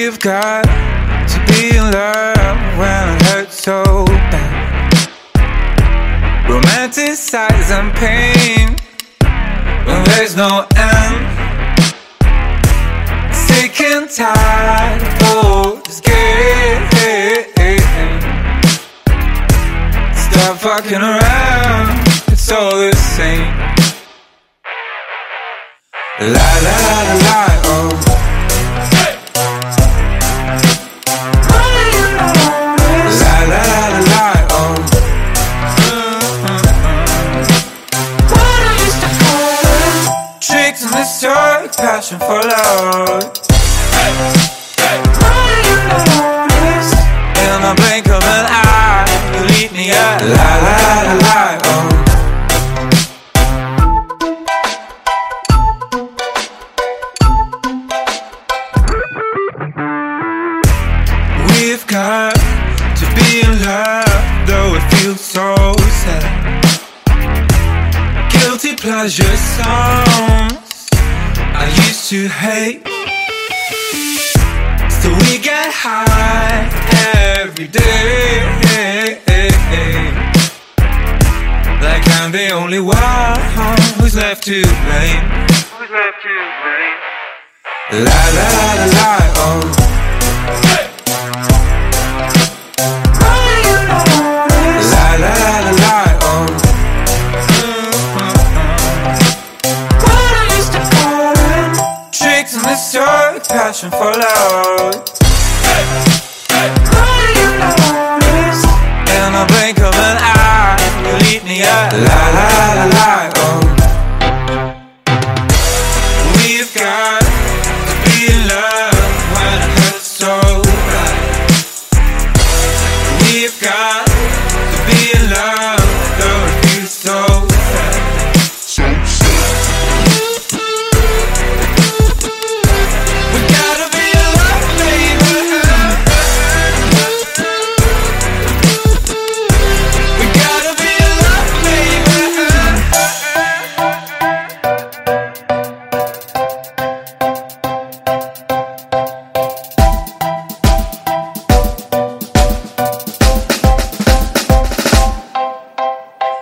We've got to be in love when it hurts so bad. Romanticizing pain when there's no end. Sick and tired of this game. Stop fucking around, it's all the same. La la la la, oh. And passion for love. In the blink of an eye, you lead me at la la la la, oh. We've got to be in love, though it feels so sad. Guilty pleasure songs I used to hate. Still, we get high every day. Like I'm the only one who's left to blame. Who's left to blame? La la la la la, oh. Tricks your passion for love. In the blink of an eye,